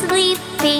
sleeping.